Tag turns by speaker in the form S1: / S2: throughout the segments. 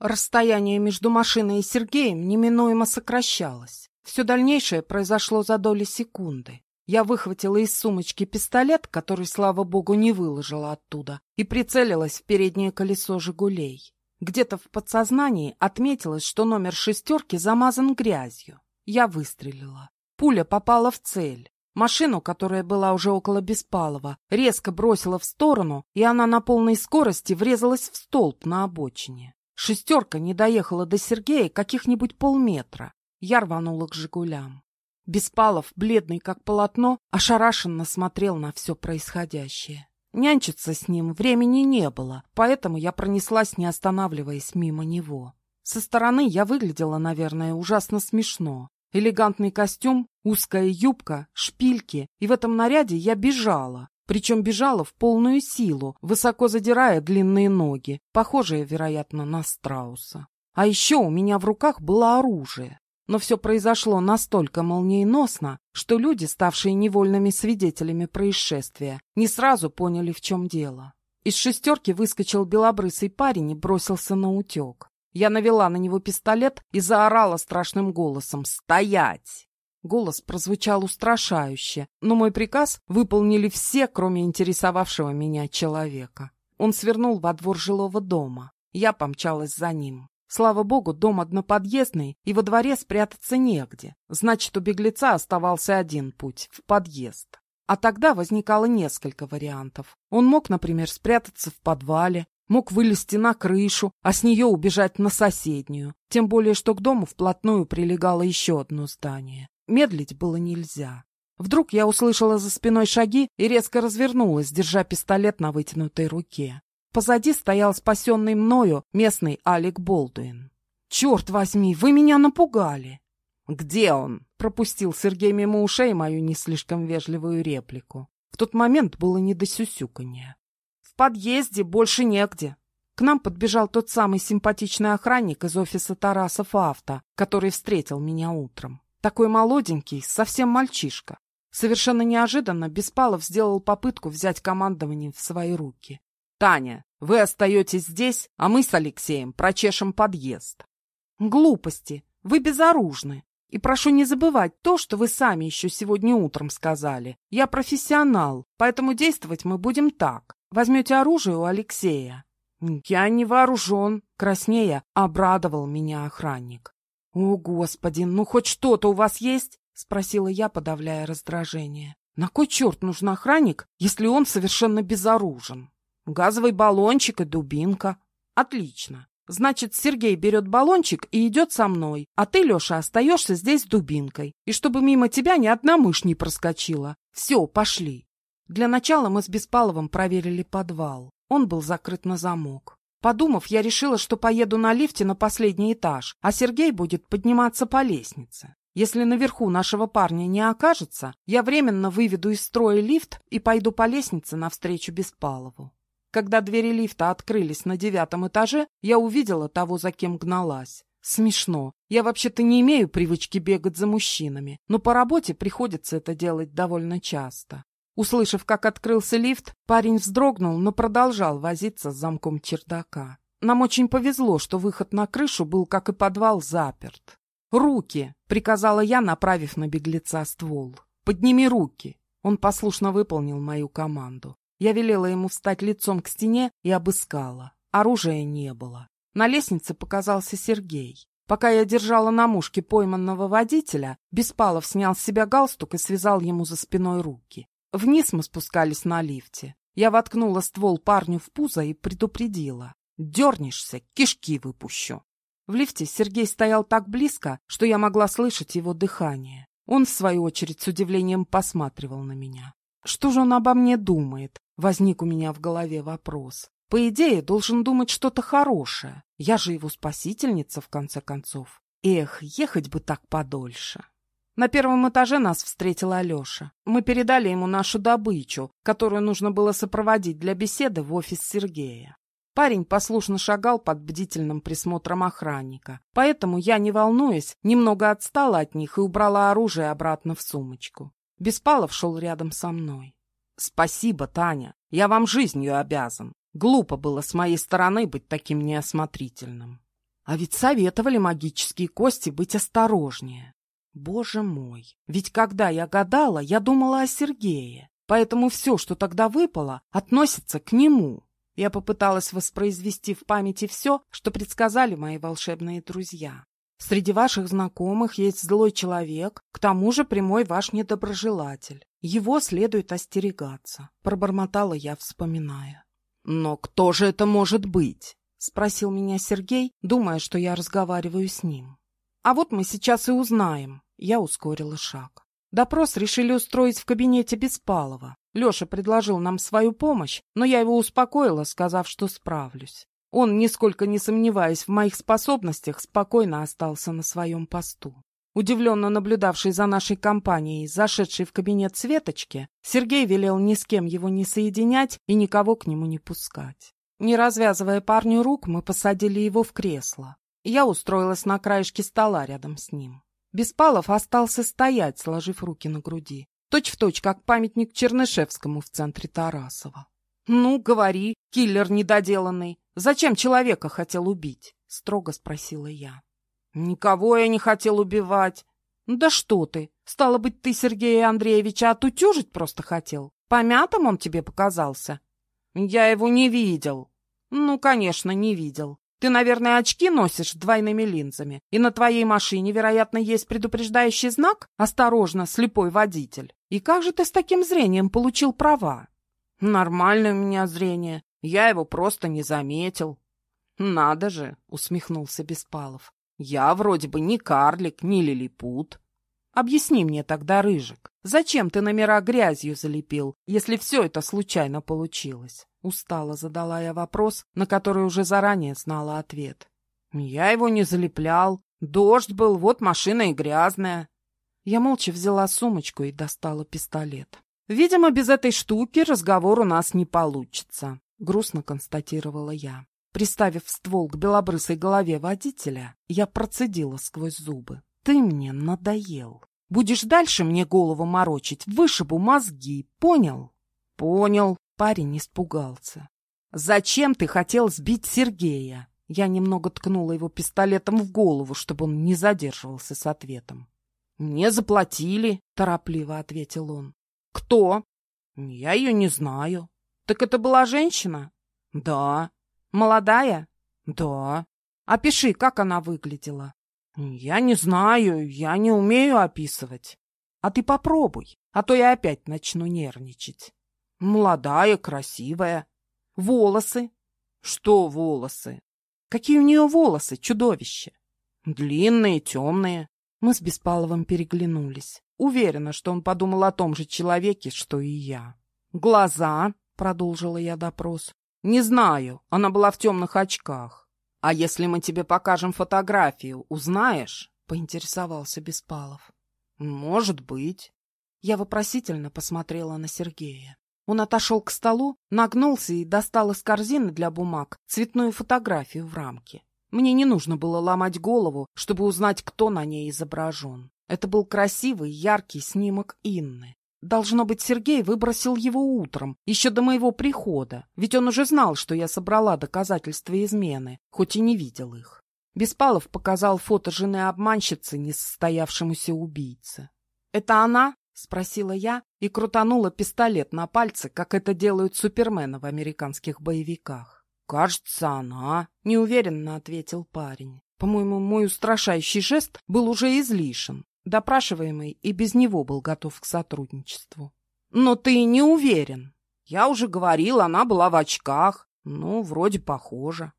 S1: Расстояние между машиной и Сергеем неминуемо сокращалось. Все дальнейшее произошло за доли секунды. Я выхватила из сумочки пистолет, который, слава богу, не выложила оттуда, и прицелилась в переднее колесо «Жигулей». Где-то в подсознании отметилось, что номер шестерки замазан грязью. Я выстрелила. Пуля попала в цель. Машину, которая была уже около Беспалова, резко бросила в сторону, и она на полной скорости врезалась в столб на обочине. Шестерка не доехала до Сергея каких-нибудь полметра. Я рванула к «Жигулям». Беспалов, бледный как полотно, ошарашенно смотрел на все происходящее. Нянчиться с ним времени не было, поэтому я пронеслась, не останавливаясь мимо него. Со стороны я выглядела, наверное, ужасно смешно. Элегантный костюм, узкая юбка, шпильки, и в этом наряде я бежала. Причем бежала в полную силу, высоко задирая длинные ноги, похожие, вероятно, на страуса. А еще у меня в руках было оружие. Но все произошло настолько молниеносно, что люди, ставшие невольными свидетелями происшествия, не сразу поняли, в чем дело. Из шестерки выскочил белобрысый парень и бросился на утек. Я навела на него пистолет и заорала страшным голосом «Стоять!». Голос прозвучал устрашающе, но мой приказ выполнили все, кроме интересовавшего меня человека. Он свернул во двор жилого дома. Я помчалась за ним. Слава богу, дом одноподъездный, и во дворе спрятаться негде. Значит, у беглеца оставался один путь — в подъезд. А тогда возникало несколько вариантов. Он мог, например, спрятаться в подвале, мог вылезти на крышу, а с нее убежать на соседнюю. Тем более, что к дому вплотную прилегало еще одно здание. Медлить было нельзя. Вдруг я услышала за спиной шаги и резко развернулась, держа пистолет на вытянутой руке. Позади стоял спасенный мною местный Алик Болдуин. «Черт возьми, вы меня напугали!» «Где он?» — пропустил Сергей мимо ушей мою не слишком вежливую реплику. В тот момент было не до сюсюканья. «В подъезде больше негде». К нам подбежал тот самый симпатичный охранник из офиса Тарасов Авто, который встретил меня утром. Такой молоденький, совсем мальчишка. Совершенно неожиданно Беспалов сделал попытку взять командование в свои руки. Таня, вы остаетесь здесь, а мы с Алексеем прочешем подъезд. Глупости. Вы безоружны. И прошу не забывать то, что вы сами еще сегодня утром сказали. Я профессионал, поэтому действовать мы будем так. Возьмете оружие у Алексея. Я не вооружен. Краснея обрадовал меня охранник. О, Господи, ну хоть что-то у вас есть? Спросила я, подавляя раздражение. На кой черт нужен охранник, если он совершенно безоружен? Газовый баллончик и дубинка. Отлично. Значит, Сергей берет баллончик и идет со мной, а ты, Леша, остаешься здесь с дубинкой. И чтобы мимо тебя ни одна мышь не проскочила. Все, пошли. Для начала мы с Беспаловым проверили подвал. Он был закрыт на замок. Подумав, я решила, что поеду на лифте на последний этаж, а Сергей будет подниматься по лестнице. Если наверху нашего парня не окажется, я временно выведу из строя лифт и пойду по лестнице навстречу Беспалову. Когда двери лифта открылись на девятом этаже, я увидела того, за кем гналась. Смешно. Я вообще-то не имею привычки бегать за мужчинами, но по работе приходится это делать довольно часто. Услышав, как открылся лифт, парень вздрогнул, но продолжал возиться с замком чердака. Нам очень повезло, что выход на крышу был, как и подвал, заперт. «Руки!» — приказала я, направив на беглеца ствол. «Подними руки!» Он послушно выполнил мою команду. Я велела ему встать лицом к стене и обыскала. Оружия не было. На лестнице показался Сергей. Пока я держала на мушке пойманного водителя, Беспалов снял с себя галстук и связал ему за спиной руки. Вниз мы спускались на лифте. Я воткнула ствол парню в пузо и предупредила. «Дернешься, кишки выпущу». В лифте Сергей стоял так близко, что я могла слышать его дыхание. Он, в свою очередь, с удивлением посматривал на меня. Что же он обо мне думает? Возник у меня в голове вопрос. По идее, должен думать что-то хорошее. Я же его спасительница, в конце концов. Эх, ехать бы так подольше. На первом этаже нас встретил Алеша. Мы передали ему нашу добычу, которую нужно было сопроводить для беседы в офис Сергея. Парень послушно шагал под бдительным присмотром охранника, поэтому я, не волнуясь, немного отстала от них и убрала оружие обратно в сумочку. Беспалов шел рядом со мной. «Спасибо, Таня. Я вам жизнью обязан. Глупо было с моей стороны быть таким неосмотрительным». А ведь советовали магические кости быть осторожнее. Боже мой, ведь когда я гадала, я думала о Сергее, поэтому все, что тогда выпало, относится к нему. Я попыталась воспроизвести в памяти все, что предсказали мои волшебные друзья. Среди ваших знакомых есть злой человек, к тому же прямой ваш недоброжелатель. Его следует остерегаться, пробормотала я, вспоминая. Но кто же это может быть? спросил меня Сергей, думая, что я разговариваю с ним. А вот мы сейчас и узнаем. Я ускорила шаг. Допрос решили устроить в кабинете Беспалова. Леша предложил нам свою помощь, но я его успокоила, сказав, что справлюсь. Он, нисколько не сомневаясь в моих способностях, спокойно остался на своем посту. Удивленно наблюдавший за нашей компанией, зашедший в кабинет Светочки, Сергей велел ни с кем его не соединять и никого к нему не пускать. Не развязывая парню рук, мы посадили его в кресло. Я устроилась на краешке стола рядом с ним. Беспалов остался стоять, сложив руки на груди. Точь в точь, как памятник Чернышевскому в центре Тарасова. «Ну, говори, киллер недоделанный, зачем человека хотел убить?» — строго спросила я. «Никого я не хотел убивать». «Да что ты! Стало быть, ты Сергея Андреевича отутюжить просто хотел? Помятым он тебе показался?» «Я его не видел». «Ну, конечно, не видел. Ты, наверное, очки носишь с двойными линзами, и на твоей машине, вероятно, есть предупреждающий знак «Осторожно, слепой водитель». И как же ты с таким зрением получил права? Нормальное у меня зрение. Я его просто не заметил. Надо же, усмехнулся Беспалов. Я вроде бы не карлик, не лилипут. Объясни мне тогда, Рыжик, зачем ты номера грязью залепил, если все это случайно получилось? Устало задала я вопрос, на который уже заранее знала ответ. Я его не залеплял. Дождь был, вот машина и грязная. Я молча взяла сумочку и достала пистолет. «Видимо, без этой штуки разговор у нас не получится», — грустно констатировала я. Приставив ствол к белобрысой голове водителя, я процедила сквозь зубы. «Ты мне надоел. Будешь дальше мне голову морочить, вышибу мозги, понял?» «Понял», — парень испугался. «Зачем ты хотел сбить Сергея?» Я немного ткнула его пистолетом в голову, чтобы он не задерживался с ответом. «Мне заплатили», — торопливо ответил он. «Кто?» «Я ее не знаю». «Так это была женщина?» «Да». «Молодая?» «Да». «Опиши, как она выглядела». «Я не знаю, я не умею описывать». «А ты попробуй, а то я опять начну нервничать». «Молодая, красивая». «Волосы?» «Что волосы?» «Какие у нее волосы, чудовище?» «Длинные, темные». Мы с Беспаловым переглянулись. Уверена, что он подумал о том же человеке, что и я. «Глаза?» — продолжила я допрос. «Не знаю. Она была в темных очках. А если мы тебе покажем фотографию, узнаешь?» — поинтересовался Беспалов. «Может быть». Я вопросительно посмотрела на Сергея. Он отошел к столу, нагнулся и достал из корзины для бумаг цветную фотографию в рамке. Мне не нужно было ломать голову, чтобы узнать, кто на ней изображен. Это был красивый, яркий снимок Инны. Должно быть, Сергей выбросил его утром, еще до моего прихода, ведь он уже знал, что я собрала доказательства измены, хоть и не видел их. Беспалов показал фото жены обманщицы несостоявшемуся убийце. «Это она?» — спросила я и крутанула пистолет на пальце, как это делают супермены в американских боевиках. «Кажется, она», — неуверенно ответил парень. По-моему, мой устрашающий жест был уже излишен. Допрашиваемый и без него был готов к сотрудничеству. «Но ты не уверен». «Я уже говорил, она была в очках. Ну, вроде похоже».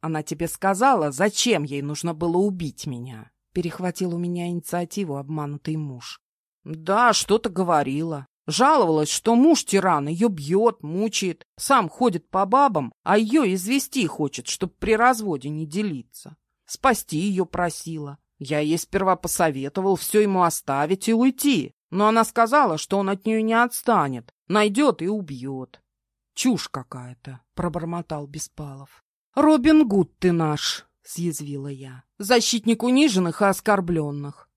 S1: «Она тебе сказала, зачем ей нужно было убить меня?» Перехватил у меня инициативу обманутый муж. «Да, что-то говорила. Жаловалась, что муж тиран ее бьет, мучает, сам ходит по бабам, а ее извести хочет, чтоб при разводе не делиться. Спасти ее просила. Я ей сперва посоветовал все ему оставить и уйти, но она сказала, что он от нее не отстанет, найдет и убьет. Чушь какая-то, пробормотал Беспалов. Робин Гуд ты наш, съязвила я, защитник униженных и оскорбленных.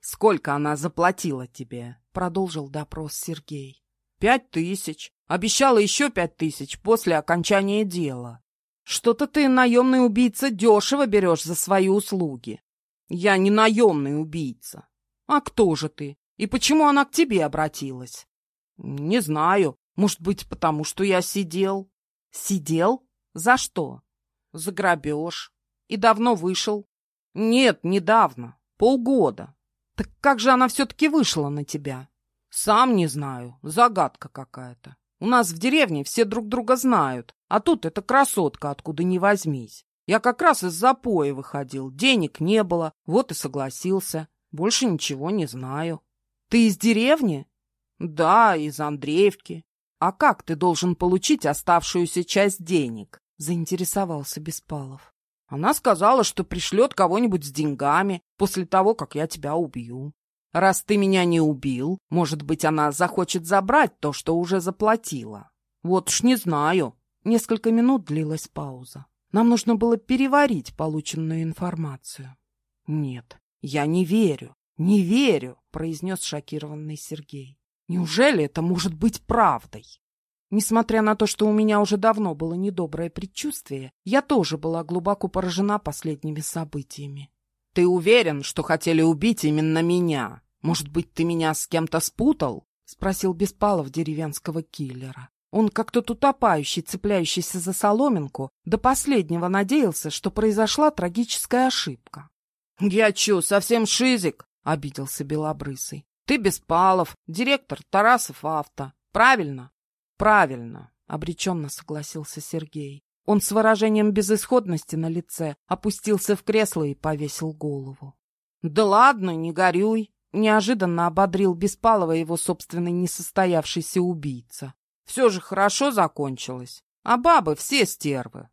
S1: Сколько она заплатила тебе? продолжил допрос Сергей. «Пять тысяч. Обещала еще пять тысяч после окончания дела». Что-то ты, наемный убийца, дешево берешь за свои услуги. Я не наемный убийца. А кто же ты? И почему она к тебе обратилась? Не знаю. Может быть, потому что я сидел. Сидел? За что? За грабеж. И давно вышел? Нет, недавно. Полгода. Так как же она все-таки вышла на тебя? Сам не знаю. Загадка какая-то. У нас в деревне все друг друга знают, а тут эта красотка откуда ни возьмись. Я как раз из запоя выходил, денег не было, вот и согласился. Больше ничего не знаю. Ты из деревни? Да, из Андреевки. А как ты должен получить оставшуюся часть денег? Заинтересовался Беспалов. Она сказала, что пришлет кого-нибудь с деньгами после того, как я тебя убью. Раз ты меня не убил, может быть, она захочет забрать то, что уже заплатила. Вот уж не знаю. Несколько минут длилась пауза. Нам нужно было переварить полученную информацию. Нет, я не верю, не верю, произнес шокированный Сергей. Неужели это может быть правдой? Несмотря на то, что у меня уже давно было недоброе предчувствие, я тоже была глубоко поражена последними событиями. «Ты уверен, что хотели убить именно меня? Может быть, ты меня с кем-то спутал?» — спросил Беспалов деревенского киллера. Он, как тот утопающий, цепляющийся за соломинку, до последнего надеялся, что произошла трагическая ошибка. — Я чё, совсем шизик? — обиделся Белобрысый. — Ты Беспалов, директор Тарасов авто. Правильно? — Правильно, — обреченно согласился Сергей. Он с выражением безысходности на лице опустился в кресло и повесил голову. — Да ладно, не горюй! — неожиданно ободрил Беспалова его собственный несостоявшийся убийца. Все же хорошо закончилось. А бабы все стервы.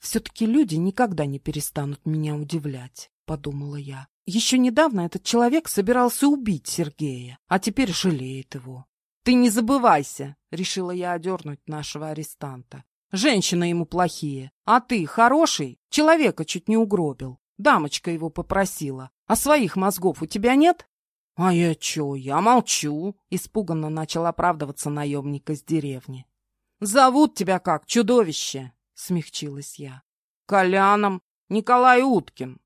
S1: Все-таки люди никогда не перестанут меня удивлять, подумала я. Еще недавно этот человек собирался убить Сергея, а теперь жалеет его. Ты не забывайся, решила я одернуть нашего арестанта. Женщины ему плохие, а ты хороший, человека чуть не угробил. Дамочка его попросила. А своих мозгов у тебя нет? «А я чё? Я молчу!» — испуганно начал оправдываться наемник из деревни. «Зовут тебя как, чудовище?» — смягчилась я. «Коляном Николай Уткин.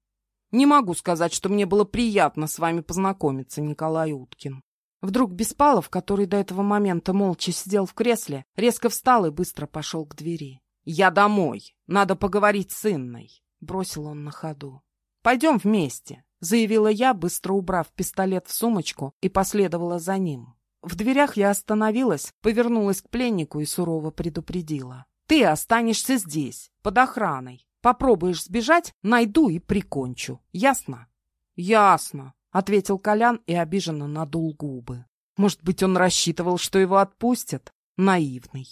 S1: Не могу сказать, что мне было приятно с вами познакомиться, Николай Уткин». Вдруг Беспалов, который до этого момента молча сидел в кресле, резко встал и быстро пошел к двери. «Я домой. Надо поговорить с Инной», — бросил он на ходу. «Пойдем вместе заявила я, быстро убрав пистолет в сумочку и последовала за ним. В дверях я остановилась, повернулась к пленнику и сурово предупредила. «Ты останешься здесь, под охраной. Попробуешь сбежать, найду и прикончу. Ясно?» «Ясно», — ответил Колян и обиженно надул губы. «Может быть, он рассчитывал, что его отпустят? Наивный».